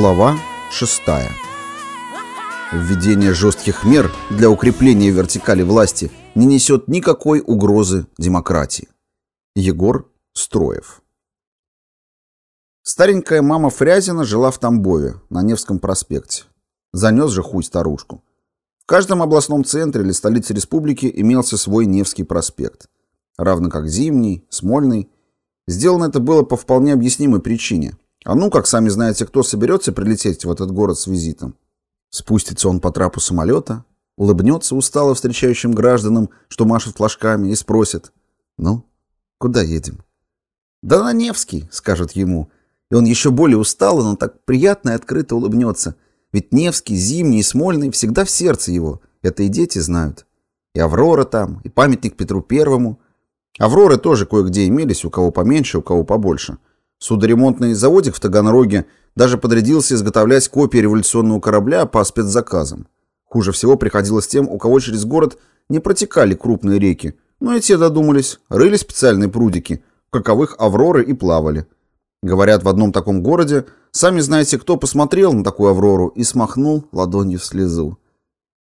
Глава 6. Введение жестких мер для укрепления вертикали власти не несет никакой угрозы демократии. Егор Строев. Старенькая мама Фрязина жила в Тамбове, на Невском проспекте. Занес же хуй старушку. В каждом областном центре или столице республики имелся свой Невский проспект. Равно как Зимний, Смольный. Сделано это было по вполне объяснимой причине – а ну, как сами знаете, кто соберется прилететь в этот город с визитом. Спустится он по трапу самолета, улыбнется устало встречающим гражданам, что машет флажками, и спросит. «Ну, куда едем?» «Да на Невский», — скажут ему. И он еще более устал, но так приятно и открыто улыбнется. Ведь Невский, Зимний и Смольный всегда в сердце его. Это и дети знают. И Аврора там, и памятник Петру Первому. Авроры тоже кое-где имелись, у кого поменьше, у кого побольше. Судоремонтный заводик в Таганроге даже подрядился изготовлять копии революционного корабля по спецзаказам. Хуже всего приходилось тем, у кого через город не протекали крупные реки, но и те додумались, рыли специальные прудики, в каковых авроры и плавали. Говорят, в одном таком городе, сами знаете, кто посмотрел на такую аврору и смахнул ладонью в слезу.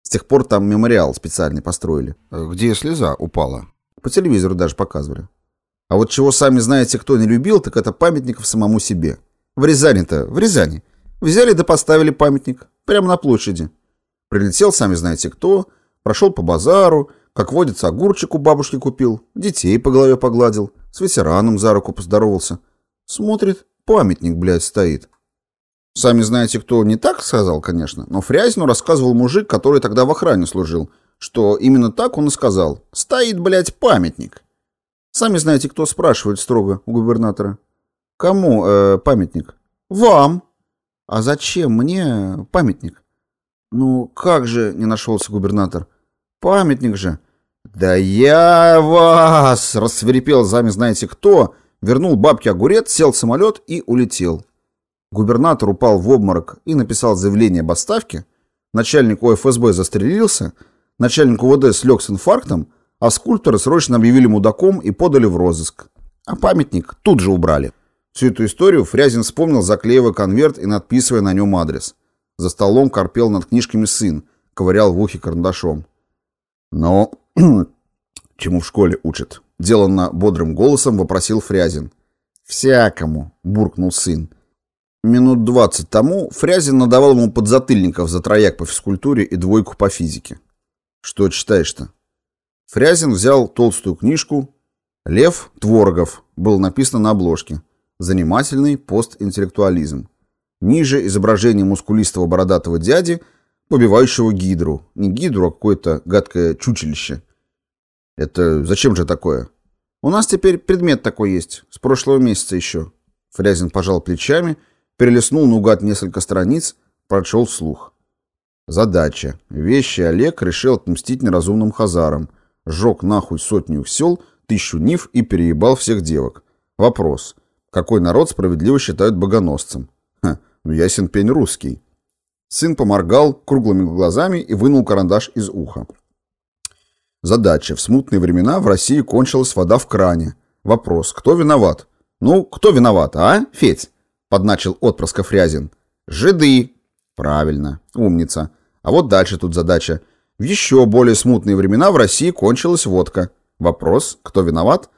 С тех пор там мемориал специальный построили. Где слеза упала? По телевизору даже показывали. А вот чего сами знаете, кто не любил, так это памятников самому себе. В Рязани-то, в Рязани. Взяли да поставили памятник. Прямо на площади. Прилетел, сами знаете кто, прошел по базару, как водится, огурчик у бабушки купил, детей по голове погладил, с ветераном за руку поздоровался. Смотрит, памятник, блядь, стоит. Сами знаете, кто не так сказал, конечно, но Фрязину рассказывал мужик, который тогда в охране служил, что именно так он и сказал. Стоит, блядь, памятник. Сами знаете, кто спрашивает строго у губернатора. Кому э, памятник? Вам. А зачем мне памятник? Ну, как же, не нашелся губернатор. Памятник же. Да я вас, рассверепел сами знаете кто, вернул бабке огурец, сел в самолет и улетел. Губернатор упал в обморок и написал заявление об отставке. Начальник ОФСБ застрелился, начальник УВД слег с инфарктом, а скульптора срочно объявили мудаком и подали в розыск. А памятник тут же убрали. Всю эту историю Фрязин вспомнил, заклеивая конверт и надписывая на нем адрес. За столом корпел над книжками сын, ковырял в ухе карандашом. «Но чему в школе учат?» Деланно бодрым голосом вопросил Фрязин. «Всякому», — буркнул сын. Минут двадцать тому Фрязин надавал ему подзатыльников за трояк по физкультуре и двойку по физике. «Что читаешь-то?» Фрязин взял толстую книжку «Лев Творогов» был написано на обложке. Занимательный постинтеллектуализм. Ниже изображение мускулистого бородатого дяди, побивающего гидру. Не гидру, а какое-то гадкое чучелище. Это зачем же такое? У нас теперь предмет такой есть, с прошлого месяца еще. Фрязин пожал плечами, перелистнул наугад несколько страниц, прочел вслух. Задача. Вещи Олег решил отмстить неразумным хазарам – сжег нахуй сотню сел, тысячу нив и переебал всех девок. Вопрос. Какой народ справедливо считают богоносцем? Ха, ну ясен пень русский. Сын поморгал круглыми глазами и вынул карандаш из уха. Задача. В смутные времена в России кончилась вода в кране. Вопрос. Кто виноват? Ну, кто виноват, а, Федь? Подначил отпрыска Фрязин. Жиды. Правильно. Умница. А вот дальше тут задача. В еще более смутные времена в России кончилась водка. Вопрос, кто виноват?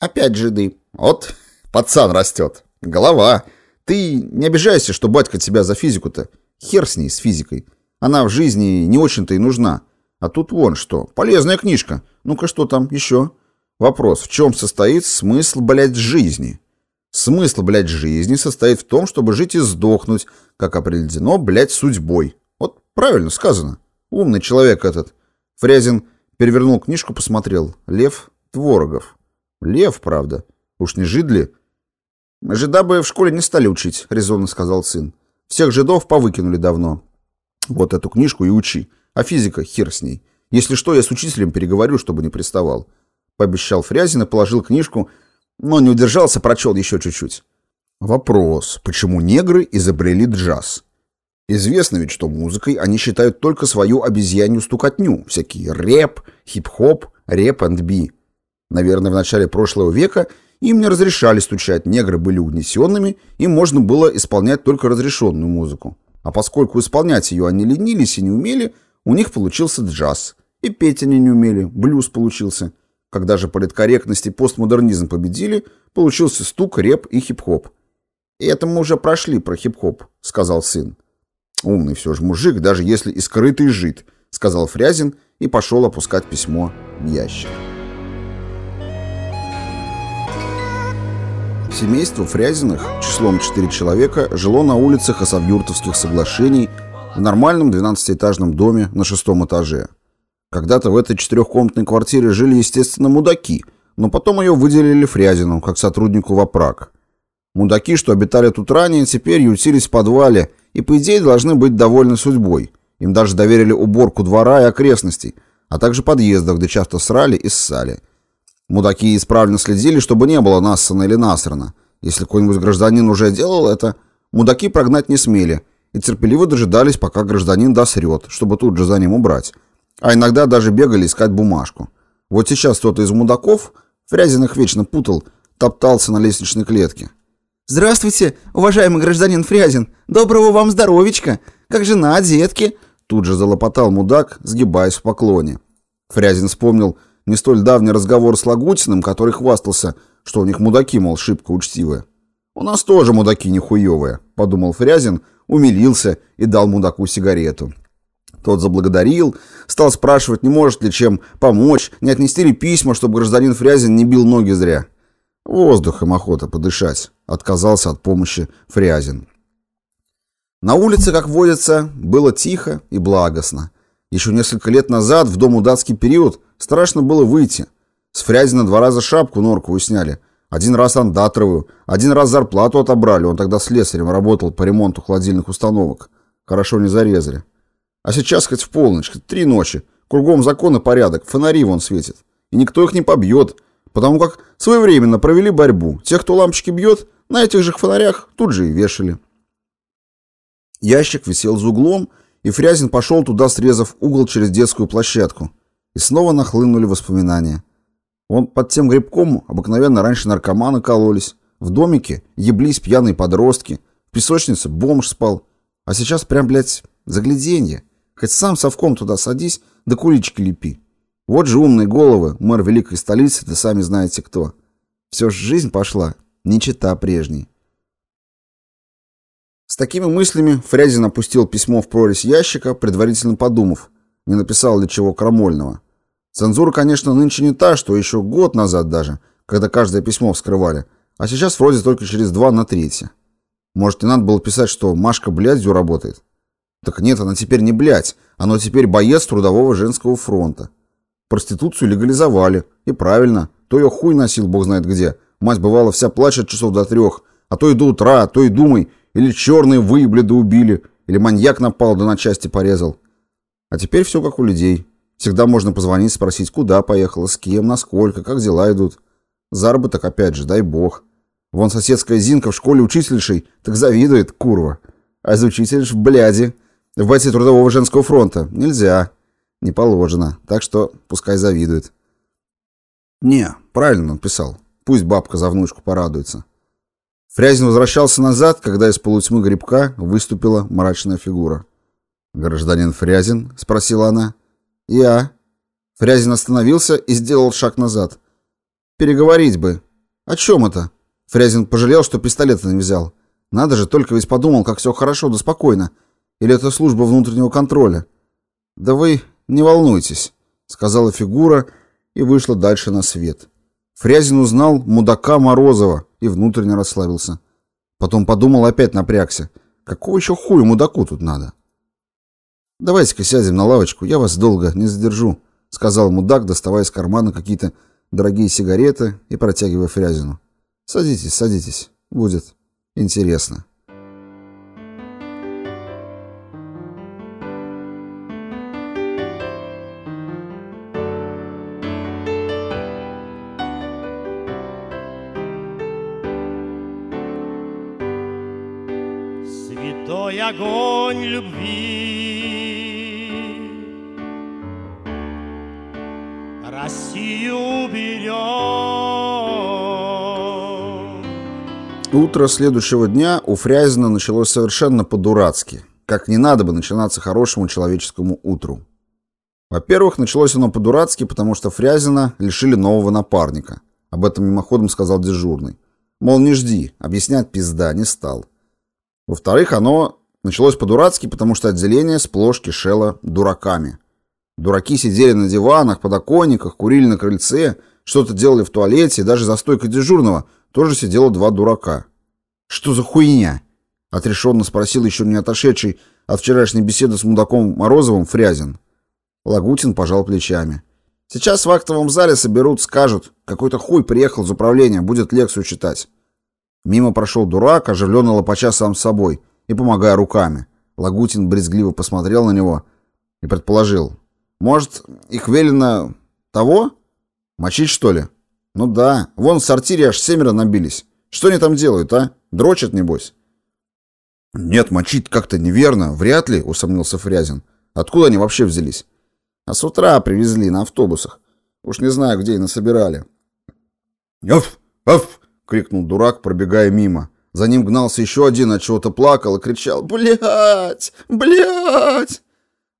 Опять жиды. Вот, пацан растет. Голова. Ты не обижайся, что батька тебя за физику-то. Хер с ней, с физикой. Она в жизни не очень-то и нужна. А тут вон что, полезная книжка. Ну-ка, что там еще? Вопрос, в чем состоит смысл, блядь, жизни? Смысл, блядь, жизни состоит в том, чтобы жить и сдохнуть, как определено, блядь, судьбой. Вот правильно сказано. Умный человек этот. Фрязин перевернул книжку, посмотрел. Лев Творогов. Лев, правда. Уж не жидли? Жида бы в школе не стали учить, резонно сказал сын. Всех жидов повыкинули давно. Вот эту книжку и учи. А физика хер с ней. Если что, я с учителем переговорю, чтобы не приставал. Пообещал Фрязин и положил книжку, но не удержался, прочел еще чуть-чуть. Вопрос. Почему негры изобрели джаз? Известно ведь, что музыкой они считают только свою обезьянью стукотню, всякие рэп, хип-хоп, рэп энд би. Наверное, в начале прошлого века Им не разрешали стучать, негры были унесенными, им можно было исполнять только разрешенную музыку. А поскольку исполнять ее они ленились и не умели, у них получился джаз. И петь они не умели, блюз получился. Когда же политкорректность и постмодернизм победили, получился стук, реп и хип-хоп. «И это мы уже прошли про хип-хоп», — сказал сын. «Умный все же мужик, даже если и скрытый жид», — сказал Фрязин и пошел опускать письмо в ящик. Семейство Фрязиных, числом 4 человека, жило на улицах Осавюртовских соглашений в нормальном 12-этажном доме на шестом этаже. Когда-то в этой четырехкомнатной квартире жили, естественно, мудаки, но потом ее выделили Фрязину, как сотруднику в ОПРАК. Мудаки, что обитали тут ранее, теперь ютились в подвале и, по идее, должны быть довольны судьбой. Им даже доверили уборку двора и окрестностей, а также подъездов, где часто срали и ссали. Мудаки исправно следили, чтобы не было нассана или насрана. Если какой-нибудь гражданин уже делал это, мудаки прогнать не смели и терпеливо дожидались, пока гражданин досрет, чтобы тут же за ним убрать. А иногда даже бегали искать бумажку. Вот сейчас кто-то из мудаков, Фрязин их вечно путал, топтался на лестничной клетке. «Здравствуйте, уважаемый гражданин Фрязин! Доброго вам здоровичка! Как жена, детки!» Тут же залопотал мудак, сгибаясь в поклоне. Фрязин вспомнил, не столь давний разговор с Лагутиным, который хвастался, что у них мудаки, мол, шибко учтивые. «У нас тоже мудаки нехуевые», — подумал Фрязин, умилился и дал мудаку сигарету. Тот заблагодарил, стал спрашивать, не может ли чем помочь, не отнести ли письма, чтобы гражданин Фрязин не бил ноги зря. Воздухом охота подышать. Отказался от помощи Фрязин. На улице, как водится, было тихо и благостно. Еще несколько лет назад, в дом удатский период, страшно было выйти. С Фрязина два раза шапку норковую сняли. Один раз андатровую, один раз зарплату отобрали. Он тогда слесарем работал по ремонту холодильных установок. Хорошо не зарезали. А сейчас хоть в полночь, три ночи. Кругом закон и порядок, фонари вон светят. И никто их не побьет, потому как своевременно провели борьбу. Тех, кто лампочки бьет, на этих же фонарях тут же и вешали. Ящик висел за углом, и Фрязин пошел туда, срезав угол через детскую площадку. И снова нахлынули воспоминания. Он под тем грибком обыкновенно раньше наркоманы кололись. В домике еблись пьяные подростки. В песочнице бомж спал. А сейчас прям, блядь, загляденье. Хоть сам совком туда садись, да кулички лепи. Вот же умные головы, мэр великой столицы, да сами знаете кто. Все же жизнь пошла, не чита прежней. С такими мыслями Фрязин опустил письмо в прорезь ящика, предварительно подумав, не написал ли чего крамольного. Цензура, конечно, нынче не та, что еще год назад даже, когда каждое письмо вскрывали, а сейчас вроде только через два на третье. Может, не надо было писать, что Машка блядью работает? Так нет, она теперь не блядь, она теперь боец трудового женского фронта. Проституцию легализовали, и правильно, то ее хуй носил бог знает где. Мать бывала вся плачет часов до трех, а то и до утра, а то и думай, или черные выебли да убили, или маньяк напал да на части порезал. А теперь все как у людей. Всегда можно позвонить, спросить, куда поехала, с кем, насколько, как дела идут. Заработок, опять же, дай бог. Вон соседская Зинка в школе учительшей, так завидует, курва. А из учитель в бляди. В бойце трудового женского фронта. Нельзя. Не положено. Так что пускай завидует. Не, правильно он писал. Пусть бабка за внучку порадуется. Фрязин возвращался назад, когда из полутьмы грибка выступила мрачная фигура. «Гражданин Фрязин?» — спросила она. «Я». Фрязин остановился и сделал шаг назад. «Переговорить бы». «О чем это?» Фрязин пожалел, что пистолет не взял. Надо же, только ведь подумал, как все хорошо да спокойно. Или это служба внутреннего контроля? «Да вы не волнуйтесь», — сказала фигура и вышла дальше на свет. Фрязин узнал мудака Морозова и внутренне расслабился. Потом подумал, опять напрягся. Какого еще хуя мудаку тут надо? «Давайте-ка сядем на лавочку, я вас долго не задержу», — сказал мудак, доставая из кармана какие-то дорогие сигареты и протягивая Фрязину. «Садитесь, садитесь, будет интересно». Огонь любви Россию берет Утро следующего дня у Фрязина началось совершенно по-дурацки, как не надо бы начинаться хорошему человеческому утру. Во-первых, началось оно по-дурацки, потому что Фрязина лишили нового напарника. Об этом мимоходом сказал дежурный. Мол, не жди, объяснять пизда не стал. Во-вторых, оно началось по-дурацки, потому что отделение сплошь кишело дураками. Дураки сидели на диванах, подоконниках, курили на крыльце, что-то делали в туалете, даже за стойкой дежурного тоже сидело два дурака. «Что за хуйня?» — отрешенно спросил еще не отошедший от вчерашней беседы с мудаком Морозовым Фрязин. Лагутин пожал плечами. «Сейчас в актовом зале соберут, скажут, какой-то хуй приехал из управления, будет лекцию читать». Мимо прошел дурак, оживленно лопача сам с собой и помогая руками. Лагутин брезгливо посмотрел на него и предположил. «Может, их велено того? Мочить, что ли?» «Ну да, вон в сортире аж семеро набились. Что они там делают, а? Дрочат, небось?» «Нет, мочить как-то неверно, вряд ли», — усомнился Фрязин. «Откуда они вообще взялись?» «А с утра привезли на автобусах. Уж не знаю, где и насобирали». «Аф! Аф!» — крикнул дурак, пробегая мимо. За ним гнался еще один, от чего-то плакал и кричал «Блядь! Блядь!»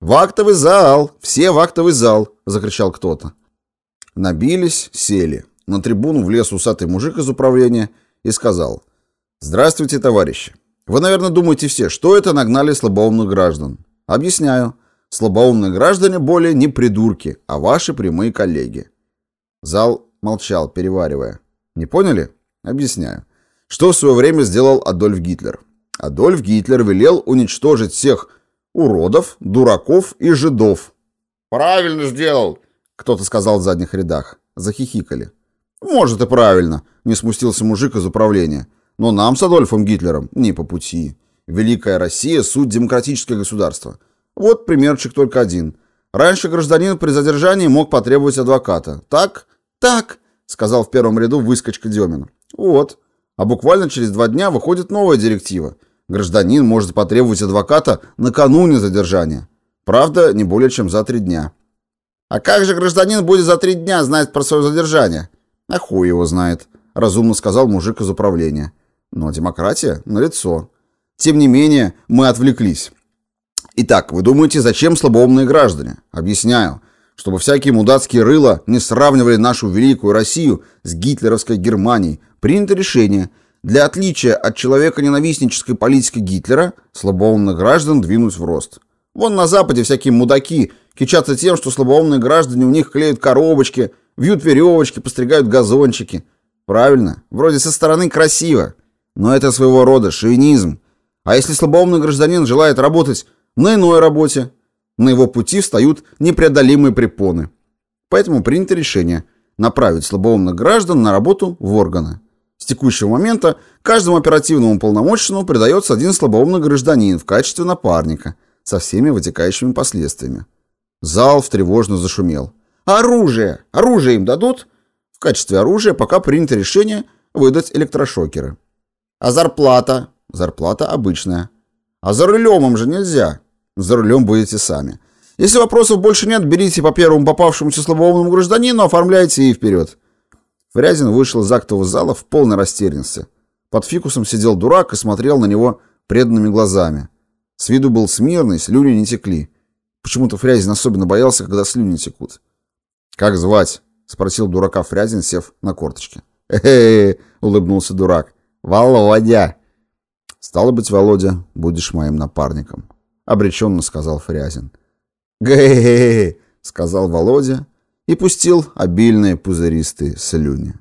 «В актовый зал! Все в актовый зал!» — закричал кто-то. Набились, сели. На трибуну влез усатый мужик из управления и сказал «Здравствуйте, товарищи! Вы, наверное, думаете все, что это нагнали слабоумных граждан. Объясняю. Слабоумные граждане более не придурки, а ваши прямые коллеги». Зал молчал, переваривая. «Не поняли? Объясняю. Что в свое время сделал Адольф Гитлер? Адольф Гитлер велел уничтожить всех уродов, дураков и жидов. «Правильно сделал!» — кто-то сказал в задних рядах. Захихикали. «Может, и правильно», — не смустился мужик из управления. «Но нам с Адольфом Гитлером не по пути. Великая Россия — суть демократическое государство. Вот примерчик только один. Раньше гражданин при задержании мог потребовать адвоката. Так? Так», — сказал в первом ряду выскочка Демин. «Вот. А буквально через два дня выходит новая директива. Гражданин может потребовать адвоката накануне задержания. Правда, не более чем за три дня». «А как же гражданин будет за три дня знать про свое задержание?» «А хуй его знает», — разумно сказал мужик из управления. «Но демократия налицо. Тем не менее, мы отвлеклись. Итак, вы думаете, зачем слабоумные граждане? Объясняю. Чтобы всякие мудацкие рыла не сравнивали нашу великую Россию с гитлеровской Германией, принято решение для отличия от человека-ненавистнической политики Гитлера слабоумных граждан двинуть в рост. Вон на Западе всякие мудаки кичатся тем, что слабоумные граждане у них клеят коробочки, вьют веревочки, постригают газончики. Правильно, вроде со стороны красиво, но это своего рода шовинизм. А если слабоумный гражданин желает работать на иной работе, на его пути встают непреодолимые препоны. Поэтому принято решение направить слабоумных граждан на работу в органы. С текущего момента каждому оперативному полномоченному придается один слабоумный гражданин в качестве напарника со всеми вытекающими последствиями. Зал тревожно зашумел. Оружие! Оружие им дадут? В качестве оружия пока принято решение выдать электрошокеры. А зарплата? Зарплата обычная. А за рулем им же нельзя. За рулем будете сами. Если вопросов больше нет, берите по первому попавшемуся слабоумному гражданину, оформляйте и вперед. Фрязин вышел из актового зала в полной растерянности. Под фикусом сидел дурак и смотрел на него преданными глазами. С виду был смирный, слюни не текли. Почему-то Фрязин особенно боялся, когда слюни текут. «Как звать?» — спросил дурака Фрязин, сев на корточке. «Э-э-э!» — улыбнулся дурак. «Володя!» «Стало быть, Володя, будешь моим напарником», — обреченно сказал Фрязин. «Гэ-гэ-гэ!» — сказал Володя и пустил обильные пузыристые слюни.